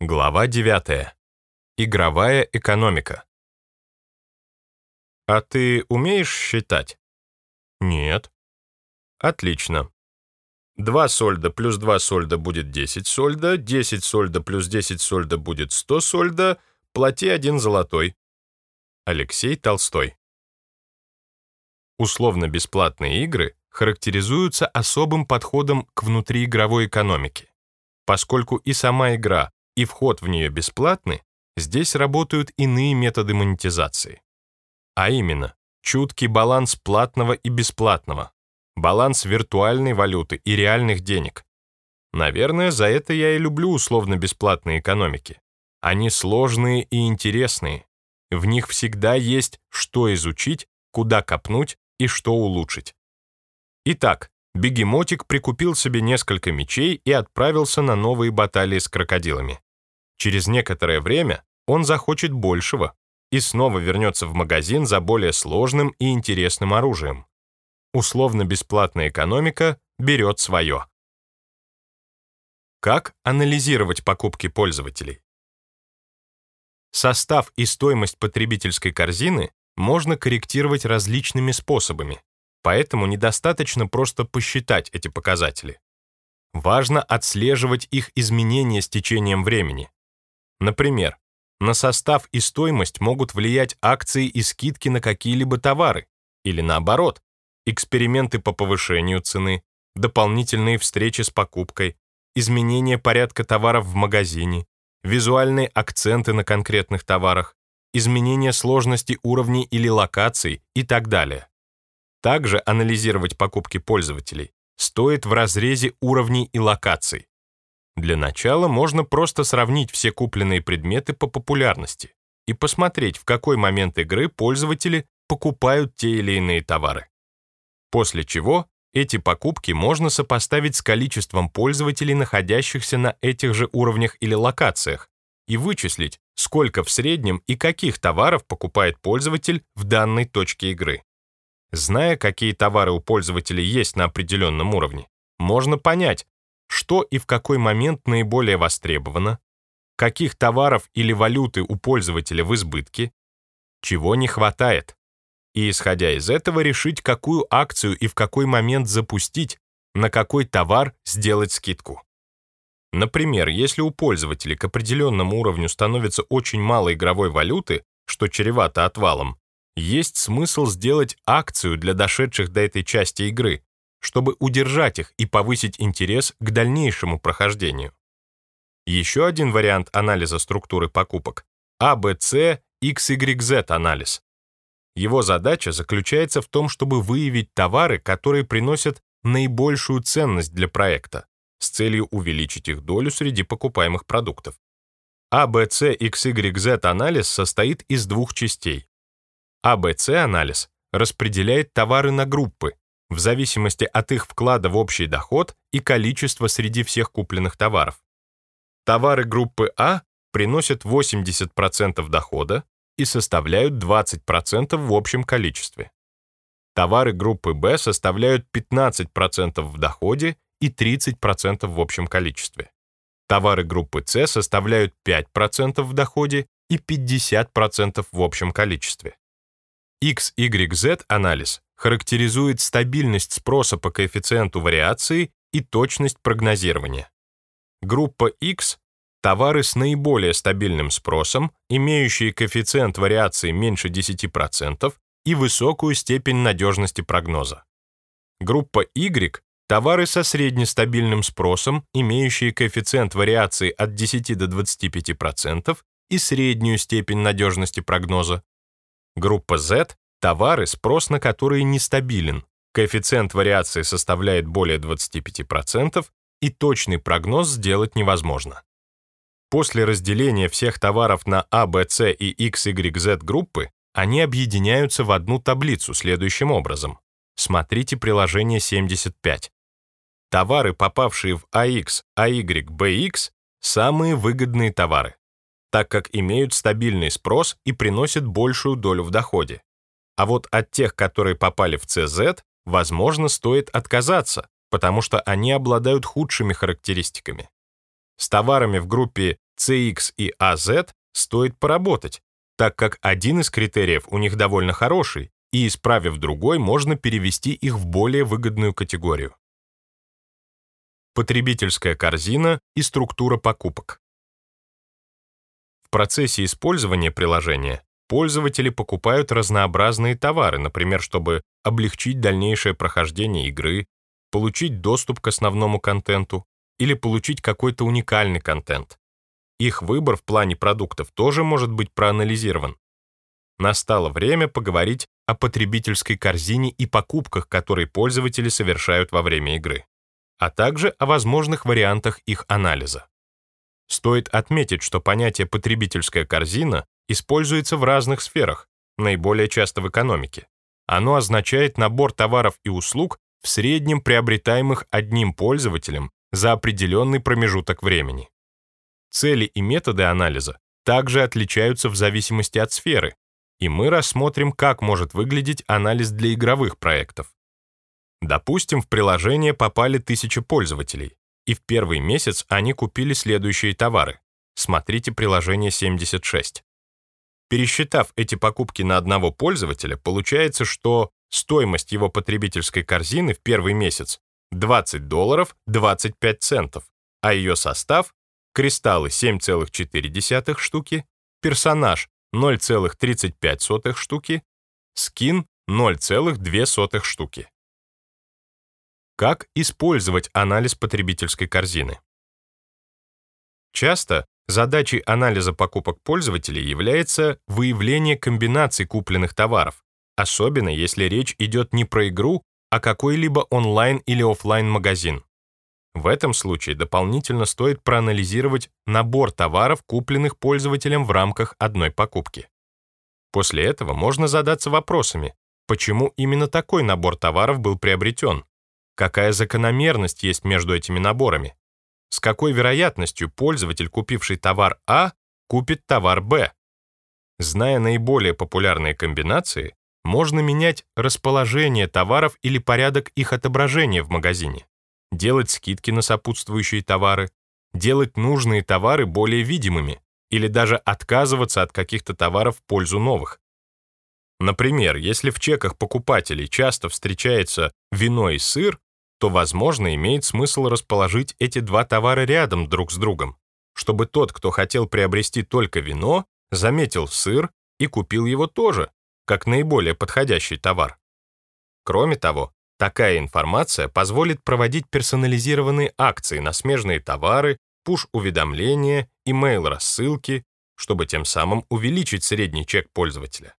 Глава 9. Игровая экономика. А ты умеешь считать? Нет. Отлично. 2 сольда плюс 2 сольда будет 10 сольда, 10 сольда плюс 10 сольда будет 100 сольда, плати один золотой. Алексей Толстой. Условно-бесплатные игры характеризуются особым подходом к внутриигровой экономике. Поскольку и сама игра, и вход в нее бесплатны, здесь работают иные методы монетизации. А именно, чуткий баланс платного и бесплатного, баланс виртуальной валюты и реальных денег. Наверное, за это я и люблю условно-бесплатные экономики. Они сложные и интересные. В них всегда есть что изучить, куда копнуть и что улучшить. Итак, Бегемотик прикупил себе несколько мечей и отправился на новые баталии с крокодилами. Через некоторое время он захочет большего и снова вернется в магазин за более сложным и интересным оружием. Условно-бесплатная экономика берет свое. Как анализировать покупки пользователей? Состав и стоимость потребительской корзины можно корректировать различными способами, поэтому недостаточно просто посчитать эти показатели. Важно отслеживать их изменения с течением времени. Например, на состав и стоимость могут влиять акции и скидки на какие-либо товары, или наоборот, эксперименты по повышению цены, дополнительные встречи с покупкой, изменение порядка товаров в магазине, визуальные акценты на конкретных товарах, изменение сложности уровней или локаций и так далее. Также анализировать покупки пользователей стоит в разрезе уровней и локаций. Для начала можно просто сравнить все купленные предметы по популярности и посмотреть, в какой момент игры пользователи покупают те или иные товары. После чего эти покупки можно сопоставить с количеством пользователей, находящихся на этих же уровнях или локациях, и вычислить, сколько в среднем и каких товаров покупает пользователь в данной точке игры. Зная, какие товары у пользователей есть на определенном уровне, можно понять, что и в какой момент наиболее востребовано, каких товаров или валюты у пользователя в избытке, чего не хватает, и, исходя из этого, решить, какую акцию и в какой момент запустить, на какой товар сделать скидку. Например, если у пользователя к определенному уровню становится очень мало игровой валюты, что чревато отвалом, есть смысл сделать акцию для дошедших до этой части игры, чтобы удержать их и повысить интерес к дальнейшему прохождению. Еще один вариант анализа структуры покупок – ABC XYZ анализ. Его задача заключается в том, чтобы выявить товары, которые приносят наибольшую ценность для проекта, с целью увеличить их долю среди покупаемых продуктов. ABC XYZ анализ состоит из двух частей. ABC анализ распределяет товары на группы, в зависимости от их вклада в общий доход и количества среди всех купленных товаров. Товары группы А приносят 80% дохода и составляют 20% в общем количестве. Товары группы Б составляют 15% в доходе и 30% в общем количестве. Товары группы С составляют 5% в доходе и 50% в общем количестве. XYZ анализ характеризует стабильность спроса по коэффициенту вариации и точность прогнозирования. Группа X – товары с наиболее стабильным спросом, имеющие коэффициент вариации меньше 10% и высокую степень надежности прогноза. Группа Y – товары со среднестабильным спросом, имеющие коэффициент вариации от 10 до 25% и среднюю степень надежности прогноза. Группа Z Товары, спрос на которые нестабилен, коэффициент вариации составляет более 25%, и точный прогноз сделать невозможно. После разделения всех товаров на А, Б, С и X, Y, Z группы, они объединяются в одну таблицу следующим образом. Смотрите приложение 75. Товары, попавшие в AX, AY, BX, самые выгодные товары, так как имеют стабильный спрос и приносят большую долю в доходе. А вот от тех, которые попали в CZ, возможно, стоит отказаться, потому что они обладают худшими характеристиками. С товарами в группе CX и AZ стоит поработать, так как один из критериев у них довольно хороший, и, исправив другой, можно перевести их в более выгодную категорию. Потребительская корзина и структура покупок. В процессе использования приложения пользователи покупают разнообразные товары, например, чтобы облегчить дальнейшее прохождение игры, получить доступ к основному контенту или получить какой-то уникальный контент. Их выбор в плане продуктов тоже может быть проанализирован. Настало время поговорить о потребительской корзине и покупках, которые пользователи совершают во время игры, а также о возможных вариантах их анализа. Стоит отметить, что понятие «потребительская корзина» используется в разных сферах, наиболее часто в экономике. Оно означает набор товаров и услуг, в среднем приобретаемых одним пользователем за определенный промежуток времени. Цели и методы анализа также отличаются в зависимости от сферы, и мы рассмотрим, как может выглядеть анализ для игровых проектов. Допустим, в приложение попали тысячи пользователей, и в первый месяц они купили следующие товары. Смотрите приложение 76. Пересчитав эти покупки на одного пользователя, получается, что стоимость его потребительской корзины в первый месяц 20 долларов 25 центов, а ее состав — кристаллы 7,4 штуки, персонаж 0,35 штуки, скин 0,2 штуки. Как использовать анализ потребительской корзины? Часто задачей анализа покупок пользователей является выявление комбинаций купленных товаров, особенно если речь идет не про игру, а какой-либо онлайн или офлайн магазин. В этом случае дополнительно стоит проанализировать набор товаров, купленных пользователем в рамках одной покупки. После этого можно задаться вопросами, почему именно такой набор товаров был приобретен, какая закономерность есть между этими наборами, с какой вероятностью пользователь, купивший товар А, купит товар Б. Зная наиболее популярные комбинации, можно менять расположение товаров или порядок их отображения в магазине делать скидки на сопутствующие товары, делать нужные товары более видимыми или даже отказываться от каких-то товаров в пользу новых. Например, если в чеках покупателей часто встречается вино и сыр, то, возможно, имеет смысл расположить эти два товара рядом друг с другом, чтобы тот, кто хотел приобрести только вино, заметил сыр и купил его тоже, как наиболее подходящий товар. Кроме того, Такая информация позволит проводить персонализированные акции на смежные товары, пуш-уведомления, имейл-рассылки, чтобы тем самым увеличить средний чек пользователя.